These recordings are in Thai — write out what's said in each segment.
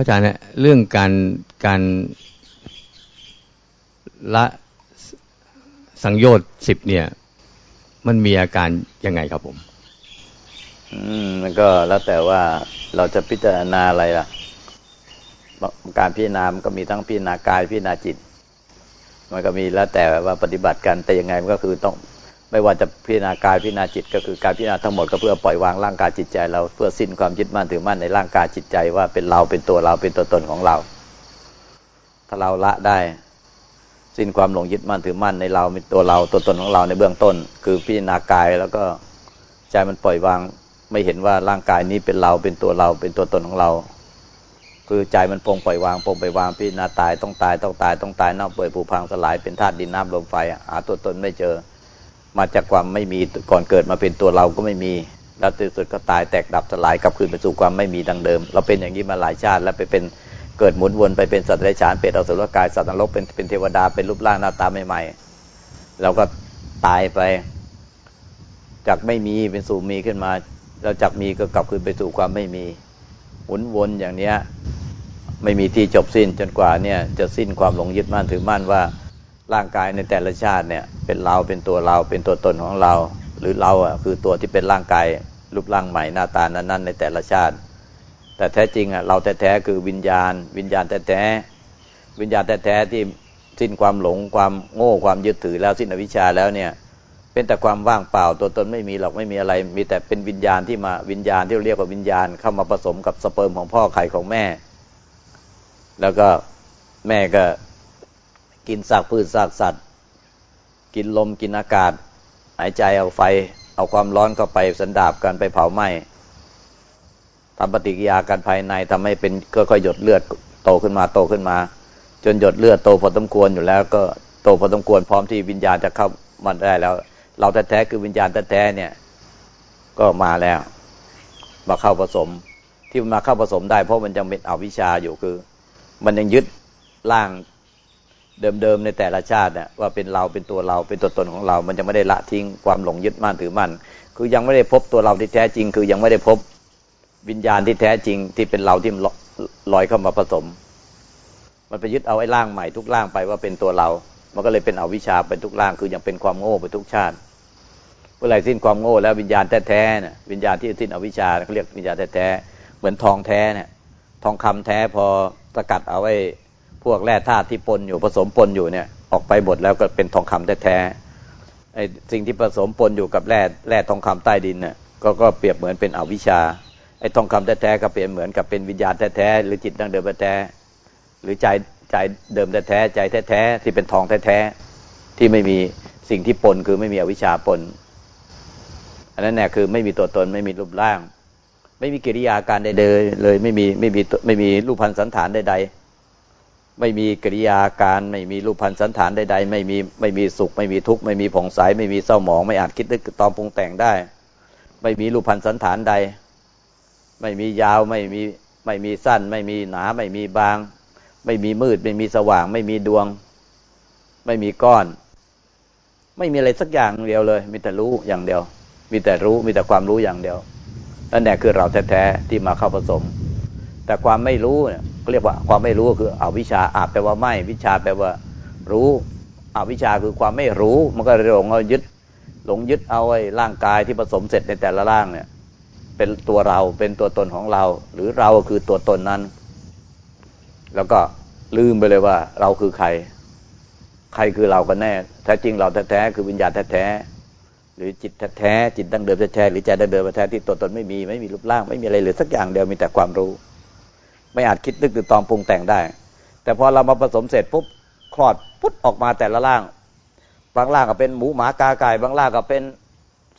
พระอาจารย์เนี่ยเรื่องการการละสังโยชน์สิบเนี่ย มันมีอาการยังไงครับผม อืมมันก็แล้วแต่ว่าเราจะพิจารณาอะไรล่ะ การพิจารณามันก็มีทั้งพิจารณากายพิจารณาจิต มันก็มีแล้วแต่ว่าปฏิบัติกันแต่ยังไงมันก็คือต้อง ไม่ว่าจะพิจารณากายพิจารณาจิต ก็คือการพิจารณาทั้งหมดก็เพื่อปล่อยวางร่างกายจิตใจ เราเพื่อสิ้นความยึดมั่นถือมั่นในร่างกายจิตใจว่าเป็นเราเป็นตัวเราเป็นตัวตนของเรา ถ้าเราละได้ สิ้นความหลงยึดมั่นถือมั่นในเราเป็นตัวเราตัวตนของเราในเบื้องต้น คือพิจารณากายแล้วก็ใจมันปล่อยวาง ไม่เห็นว่าร่างกายนี้เป็นเราเป็นตัวเราเป็นตัวตนของเรา คือใจมันปรงปล่อยวางปรงปล่อยวางพิจารณาตายต้องตายต้องตายต้องตายเน่าเปื่อยผุพังสลายเป็นธาตุดินน้ำลมไฟหาตัวตนไม่เจอ มาจากความไม่มีก่อนเกิดมาเป็นตัวเราก็ไม่มี แล้วตื่สุดก็ตายแตกดับสลายกลับคืนไปสู่ความไม่มีดังเดิม เราเป็นอย่างนี้มาหลายชาติแล้วไปเป็นเกิดหมุนวนไปเป็นสัตว์ไร้ฉานเป็นอสุรกายสัตว์นรกเป็นเป็นเทวดาเป็นรูปร่างหน้าตาใหม่ๆเราก็ตายไป จากไม่มีเป็นสู่มีขึ้นมาเราจากมีก็กลับคืนไปสู่ความไม่มีหมุนวนอย่างเนี้ยไม่มีที่จบสิ้นจนกว่าเนี่ยจะสิ้นความหลงยึดมั่นถือมั่นว่า ร่างกายในแต่ละชาติเนี่ย เป็นเราเป็นตัวเราเป็นตัวตนของเรา หรือเราอะคือตัวที่เป็นร่างกายรูปร่างใหม่หน้าตานั้นๆ ในแต่ละชาติ แต่แท้จริงอะเราแท้ๆคือวิญญาณ วิญญาณแท้ๆวิญญาณแท้ๆที่สิ้นความหลงความโง่ความยึดถือแล้วสิ้นอวิชชาแล้วเนี่ย เป็นแต่ความว่างเปล่าตัวตนไม่มีหรอกไม่มีอะไร มีแต่เป็นวิญญาณที่มาวิญญาณที่เรียกว่าวิญญาณเข้ามาผสมกับสเปิร์มของพ่อไข่ของแม่ แล้วก็แม่ก็ กินซากพืชซากสัตว์ กินลมกินอากาศ หายใจเอาไฟ เอาความร้อนเข้าไปสันดาบกันไปเผาไหม้ทำปฏิกิริยากันภายในทำให้เป็นค่อยๆหยดเลือดโตขึ้นมาโตขึ้นมา จนหยดเลือดโตพอสมควรอยู่แล้ว ก็โตพอสมควรพร้อมที่วิญญาณจะเข้ามาได้แล้ว เราแท้ๆคือวิญญาณแท้ๆเนี่ย ก็มาแล้วมาเข้าผสม ที่มันมาเข้าผสมได้ เพราะมันยังเป็นอวิชชาอยู่คือ มันยังยึดร่าง เดิมๆในแต่ละชาติเนี่ยว่าเป็นเราเป็นตัวเราเป็นตัวตนของเรา มันจะไม่ได้ละทิ้งความหลงยึดมั่นถือมั่นคือยังไม่ได้พบตัวเราที่แท้จริง คือยังไม่ได้พบวิญญาณที่แท้จริงที่เป็นเราที่ลอยเข้ามาผสม มันไปยึดเอาไอ้ร่างใหม่ทุกร่างไปว่าเป็นตัวเรา มันก็เลยเป็นอวิชชาเป็นทุกร่าง คือยังเป็นความโง่ไปทุกชาติเมื่อไรสิ้นความโง่แล้ววิญญาณแท้ๆเนี่ยวิญญาณที่สิ้นอวิชชาเขาเรียกวิญญาณแท้ๆเหมือนทองแท้เนี่ยทองคำแท้พอสกัดเอาไว้ พวกแร่ธาตุที่ปนอยู่ผสมปนอยู่เนี่ย ออกไปหมดแล้วก็เป็นทองคำแท้ๆไอ้สิ่งที่ผสมปนอยู่กับแร่แร่ทองคำใต้ดินเนี่ยก็ก็เปรียบเหมือนเป็นอวิชชาไอ้ทองคำแท้ๆก็เปรียบเหมือนกับเป็นวิญญาณแท้ๆหรือจิตดั้งเดิมแท้หรือใจใจเดิมแท้ๆใจแท้ๆที่เป็นทองแท้ๆที่ไม่มีสิ่งที่ปนคือไม่มีอวิชชาปนอันนั้นแน่คือไม่มีตัวตนไม่มีรูปร่าง ไม่มีกิริยาการใดๆเลยไม่มีไม่มีไม่มีรูปพันสันฐานใดๆ ไม่มีกิริยาการไม่มีรูปพันธ์สันฐานใดๆไม่มีไม่มีสุข ไม่มีทุกข์ไม่มีผ่องใสไม่มีเศร้าหมองไม่อาจคิดนึกตอมปรุงแต่งได้ ไม่มีรูปพันธ์สันฐานใด ไม่มียาวไม่มีไม่มีสั้น ไม่มีหนา ไม่มีบาง ไม่มีมืด ไม่มีสว่าง ไม่มีดวง ไม่มีก้อน ไม่มีอะไรสักอย่างเดียวเลย มีแต่รู้อย่างเดียว มีแต่รู้มีแต่ความรู้อย่างเดียวนั่นแหละคือเราแท้ๆที่มาเข้าผสม แต่ความไม่รู้เนี่ย เรียกว่าความไม่รู้ก็คืออวิชาอาแปลว่าไม่ วิชาแปลว่า รู้อวิชาคือความไม่รู้ มันก็หลงเอายึด หลงยึดเอาไอ้ร่างกายที่ผสมเสร็จในแต่ละร่างเนี่ย เป็นตัวเราเป็นตัวตนของเรา หรือเราคือตัวตนนั้น แล้วก็ลืมไปเลยว่า เราคือใคร ใครคือเรากันแน่แท้จริงเราแท้ๆคือวิญญาณแท้ๆหรือจิตแท้ๆจิตดั้งเดิมแท้ๆหรือใจดั้งเดิมแท้ที่ตัวตนไม่มีไม่มีรูปร่างไม่มีอะไรเลยสักอย่างเดียวมีแต่ความรู้ ไม่อาจคิดนึกตือตองปรุงแต่งได้ แต่พอเรามาผสมเสร็จปุ๊บคลอดปุ๊บออกมาแต่ละร่าง บางร่างก็เป็นหมูหมากาไก่ บางร่างก็เป็น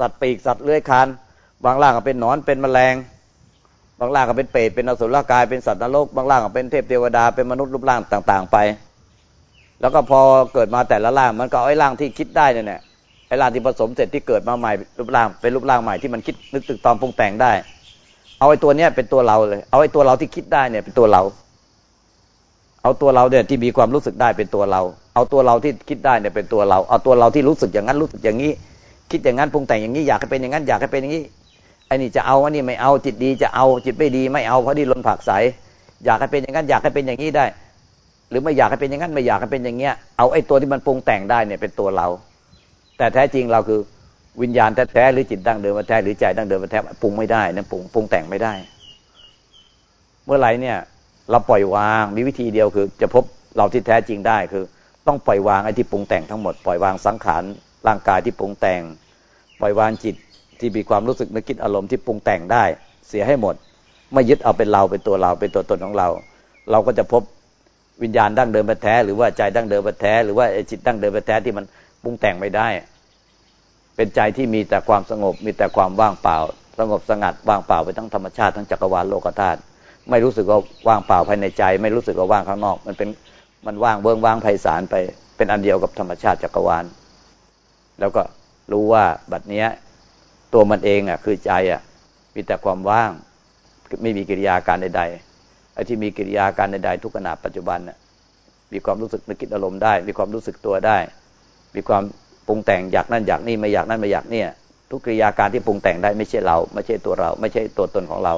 สัตว์ปีกสัตว์เลื้อยคาน บางร่างก็เป็นหนอนเป็นแมลง บางร่างก็เป็นเปรตเป็นอสุรกายเป็นสัตว์นรก บางร่างก็เป็นเทพเทวดาเป็นมนุษย์รูปร่างต่าง ๆ ไป แล้วก็พอเกิดมาแต่ละร่างมันก็ไอ้ร่างที่คิดได้เนี่ยไอ้ร่างที่ผสมเสร็จที่เกิดมาใหม่รูปร่างเป็นรูปร่างใหม่ที่มันคิดนึกตึกตอมปรุงแต่งได้ เอาไอ้ตัวเนี้ยเป็นตัวเราเลย เอาไอ้ตัวเราที่คิดได้เนี่ยเป็นตัวเรา เอาตัวเราเนี่ยที่มีความรู้สึกได้เป็นตัวเรา เอาตัวเราที่คิดได้เนี่ยเป็นตัวเรา เอาตัวเราที่รู้สึกอย่างนั้นรู้สึกอย่างนี้ คิดอย่างนั้นปรุงแต่งอย่างนี้อยากให้เป็นอย่างนั้นอยากให้เป็นอย่างนี้ไอ้นี่จะเอาอันนี้ไม่เอาจิตดีจะเอาจิตไม่ดีไม่เอาเพราะดิ้นรนผักใสอยากให้เป็นอย่างนั้นอยากให้เป็นอย่างนี้ได้ หรือไม่อยากให้เป็นอย่างนั้นไม่อยากให้เป็นอย่างเงี้ย เอาไอ้ตัวที่มันปรุงแต่งได้เนี่ยเป็นตัวเรา แต่แท้จริงเราคือ วิญญาณแท้ๆหรือจิตดั้งเดิมแท้หรือใจดั้งเดิมแท้ปรุงไม่ได้นั่นปรุงปรุงแต่งไม่ได้ เมื่อไรเนี่ย เราปล่อยวางมีวิธีเดียวคือ จะพบเราที่แท้จริงได้คือ ต้องปล่อยวางไอ้ที่ปรุงแต่งทั้งหมดปล่อยวางสังขารร่างกายที่ปรุงแต่ง ปล่อยวางจิตที่มีความรู้สึกนึกคิดอารมณ์ที่ปรุงแต่งได้ เสียให้หมด ไม่ยึดเอาเป็นเราเป็นตัวเราเป็นตัวตนของเรา เราก็จะพบวิญญาณดั้งเดิมแท้หรือว่าใจดั้งเดิมแท้หรือว่าจิตดั้งเดิมแท้ที่มันปรุงแต่งไม่ได้ เป็นใจที่มีแต่ความสงบ มีแต่ความว่างเปล่า สงบสงัดว่างเปล่าไปทั้งธรรมชาติทั้งจักรวาลโลกธาตุไม่รู้สึกว่าว่างเปล่าภายในใจ ไม่รู้สึกว่าว่างข้างนอก มันเป็นมันว่างเบื้องว่างไพศาลไป เป็นอันเดียวกับธรรมชาติจักรวาล แล้วก็รู้ว่าบัดเนี้ยตัวมันเองอะคือใจอะมีแต่ความว่างไม่มีกิริยาการใดๆไอ้ที่มีกิริยาการใดๆทุกขณะปัจจุบันน่ะมีความรู้สึกนึกคิดอารมณ์ได้ มีความรู้สึกตัวได้ มีความ ปรุงแต่งอยากนั่นอยากนี่ไม่อยากนั่นไม่อยากเนี่ย ทุกกิริยาการที่ปรุงแต่งได้ไม่ใช่เรา ไม่ใช่ตัวเรา ไม่ใช่ตัวตนของเรา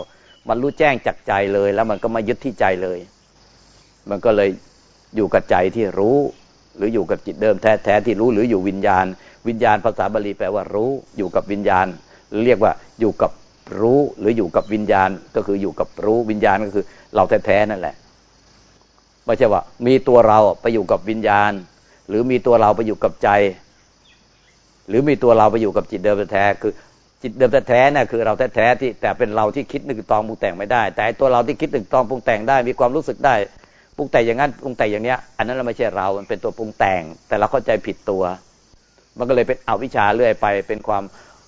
มันรู้แจ้งจากใจเลย แล้วมันก็มายึดที่ใจเลย มันก็เลยอยู่กับใจที่รู้ หรืออยู่กับจิตเดิมแท้แท้ที่รู้หรืออยู่วิญญาณ วิญญาณภาษาบาลีแปลว่ารู้ อยู่กับวิญญาณ เรียกว่าอยู่กับรู้หรืออยู่กับวิญญาณก็คืออยู่กับรู้วิญญาณก็คือ เราแท้ๆนั่นแหละไม่ใช่ว่า มีตัวเราไปอยู่กับวิญญาณ หรือมีตัวเราไปอยู่กับใจ หรือมีตัวเราไปอยู่กับจิตเดิมแท้คือจิตเดิมแท้ๆน่ะคือเราแท้ๆที่แต่เป็นเราที่คิดนึกตองปรุงแต่งไม่ได้ แต่ตัวเราที่คิดนึกตองปรุงแต่งได้ มีความรู้สึกได้ปรุงแต่งอย่างนั้นปรุงแต่งอย่างเนี้ย อันนั้นเราไม่ใช่เรา มันเป็นตัวปรุงแต่ง แต่เราเข้าใจผิดตัว มันก็เลยเป็นอวิชชาเรื่อยไป เป็นความ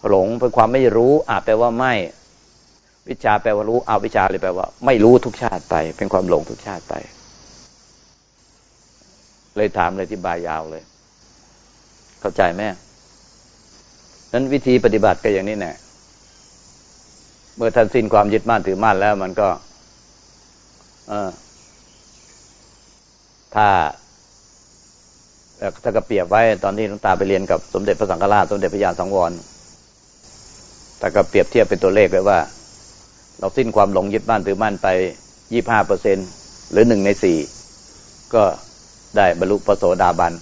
หลงเป็นความไม่รู้อาแปลว่าไม่ วิชาแปลว่ารู้อาวิชาเลยแปลว่า ไม่รู้ทุกชาติไป เป็นความหลงทุกชาติไป เลยถามเลยที่บายยาวเลย เข้าใจไหม นั้นวิธีปฏิบัติก็อย่างนี้แน่เมื่อท่านสิ้นความยึดมั่นถือมั่นแล้ว มันก็ถ้าถ้าก็เปรียบไว้ตอนที่หลวงตาไปเรียนกับสมเด็จพระสังฆราชสมเด็จพระยาณสังวรแต่ก็เปรียบเทียบเป็นตัวเลขไว้ว่า เราสิ้นความหลงยึดมั่นถือมั่นไปยี่ห้าเปอร์เซ็นหรือหนึ่งในสี่ก็ได้บรรลุพระโสดาบัน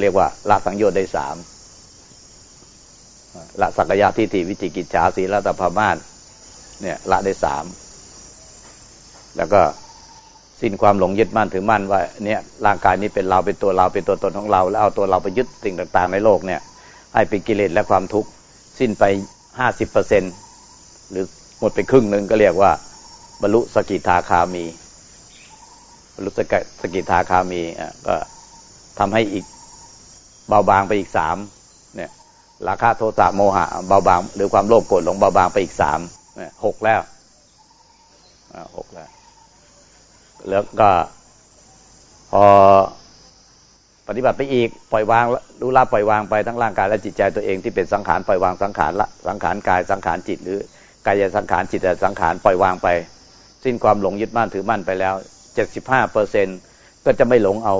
เรียกว่าละสังโยชน์ได้สาม ละสักยะทิฏฐิวิจิกิจฉาสีละตภามาสเนี่ย ละได้สามแล้วก็สิ้นความหลงยึดมั่นถือมั่นว่าเนี่ยร่างกายนี้เป็นเราเป็นตัวเราเป็นตัวตนของเรา แล้วเอาตัวเราไปยึดสิ่งต่าง ๆ ในโลกเนี่ย ให้เป็นกิเลสและความทุกข์สิ้นไปห้าสิบเปอร์เซ็นหรือหมดไปครึ่งหนึ่งก็เรียกว่า บรรลุสกิทาคามี บรรลุสสกิทาคามีอะก็ทำให้อีกเบาบางไปอีกสามเนี่ย ราคาโทสะโมหะเบาบางหรือความโลภโกรธหลงเบาบางไปอีกสามหกแล้วหกแล้ว แล้วก็ พอปฏิบัติไปอีกปล่อยวางรู้ละปล่อยวางไปทั้งร่างกายและจิตใจตัวเองที่เป็นสังขารปล่อยวางสังขารละสังขารกายสังขารจิต หรือกายสังขารจิตสังขารปล่อยวางไป สิ้นความหลงยึดมั่นถือมั่นไปแล้วเจ็ดสิบห้าเปอร์เซ็นก็จะไม่หลงเอา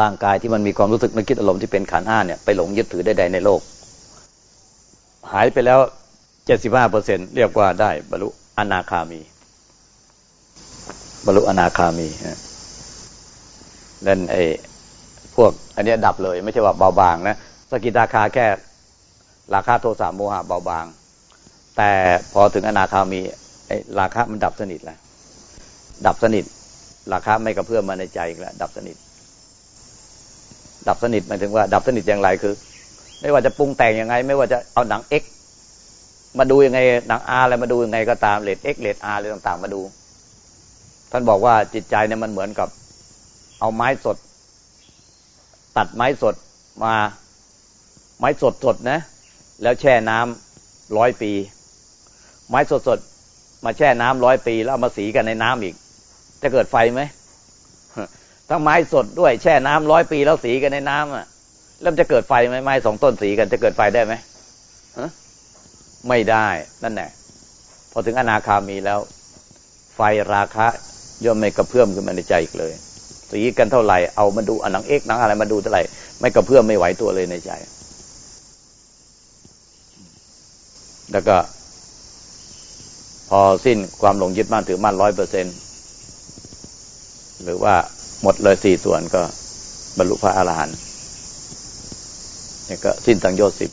ร่างกายที่มันมีความรู้สึกนึกคิดอารมณ์ที่เป็นขันห้าเนี่ยไปหลงยึดถือใดๆในโลก หายไปแล้วเจ็ดสิบห้าเปอร์เซ็นเรียกว่าได้ บรรลุอนาคามี บรรลุอนาคามีนั่นไอ้พวก อันนี้ดับเลย ไม่ใช่ว่าเบาบางนะสกิตาคาแค่ราคาโทสะโมหะเบาบาง แต่พอถึงอนาคามีไอ้ราคะมันดับสนิทแล้วดับสนิทราคะไม่กระเพื่อมมาในใจอีกแล้วดับสนิท ดับสนิทหมายถึงว่า ดับสนิทอย่างไรคือ ไม่ว่าจะปรุงแต่งยังไง ไม่ว่าจะเอาหนัง X มาดูยังไงหนัง R อะไรมาดูยังไงก็ตาม rate X rate R อะไรต่างๆ มาดู ท่านบอกว่าจิตใจเนี่ยมันเหมือนกับ เอาไม้สด ตัดไม้สดมา ไม้สดสดนะ แล้วแช่น้ำร้อยปี ไม้สดสดมาแช่น้ำร้อยปี แล้วเอามาสีกันในน้ำอีก จะเกิดไฟไหม ทั้งไม้สดด้วยแช่น้ำร้อยปีแล้วสีกันในน้ำอะแล้วจะเกิดไฟไหมไม้สองต้นสีกันจะเกิดไฟได้ไหมไม่ได้นั่นแหละพอถึงอนาคามีแล้ว ไฟราคะย่อมไม่กระเพื่อมขึ้นมาในใจอีกเลย สีกันเท่าไหร่เอามาดูอันหนังเอกหนังอะไรมาดูเท่าไหร่ไม่กระเพื่อมไม่ไหวตัวเลยในใจ แล้วก็ พอสิ้นความหลงยึดมั่นถือมั่นร้อยเปอร์เซ็นหรือว่า หมดเลยสี่ส่วนก็บรรลุพระอรหันต์นี่ก็สิ้นสังโยชน์สิบ